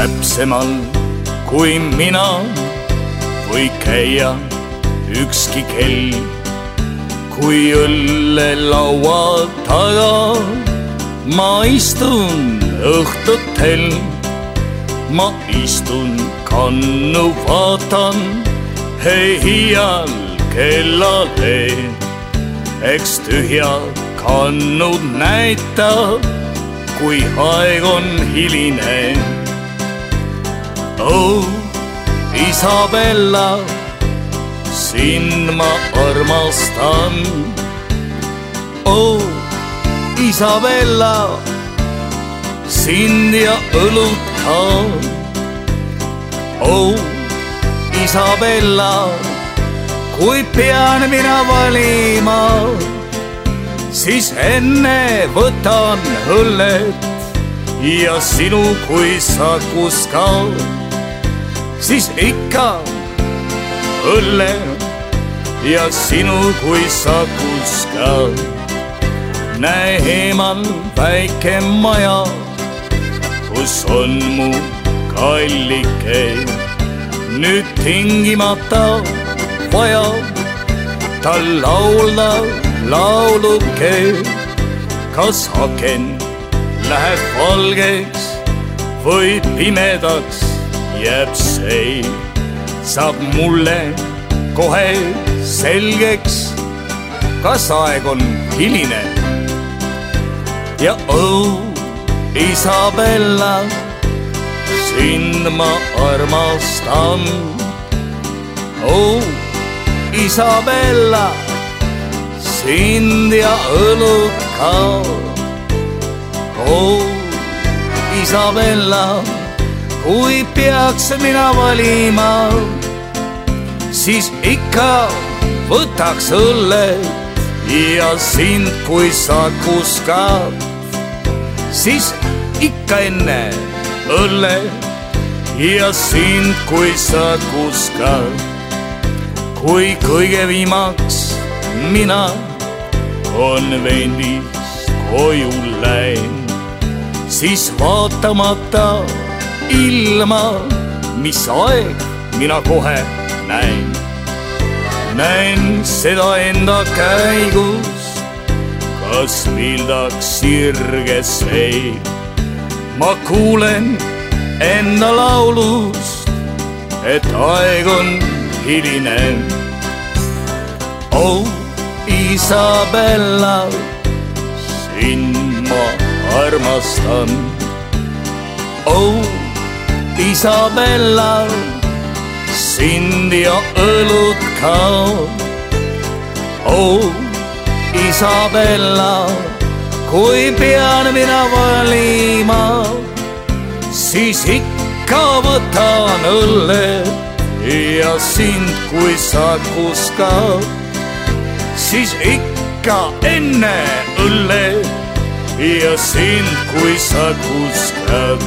täpsemal kui mina või käia ükski kell. kui õllelaua taga ma istun õhtutel, ma istun kannu, vaatan iial kellale, eks tühja kannud näitab, kui aeg on hiline. Oh Isabella, sind ma armastan. oh Isabella, sind ja õlut ka. oh Isabella, kui pean mina valima, siis enne võtan õllet ja sinu kui sakus ka, siis ikka õlle ja sinu kui sakus ka. näe eemal väike maja, kus on mu kallike nüüd tingimata vajab tal laulda lauluke. kas aken läheb valgeks või pimedaks jääb see, saab mulle kohe selgeks, kas aeg on hiline. ja oh, Isabella sind ma armastan. oh, Isabella, sind ja õlut ka. oh, Isabella, kui peaks mina valima, siis ikka võtaks õllet ja sind, kui sa kuskad, siis ikka enne õlle ja sind, kui sa kuskad. kui kõige viimaks mina on vendist koju läin, siis vaatamata ilma, mis aeg mina kohe näen. näen seda enda käigus, kas vildaks sirges seib ma kuulen enda laulust, et aeg on hiline. oh Isabella, sind ma armastan. oh Isabella, sind ja õlut ka. oh Isabella kui pean mina valima, siis ikka võtan õlle ja sind, kui sa kuskad, siis ikka enne õlle ja sind, kui sa kuskad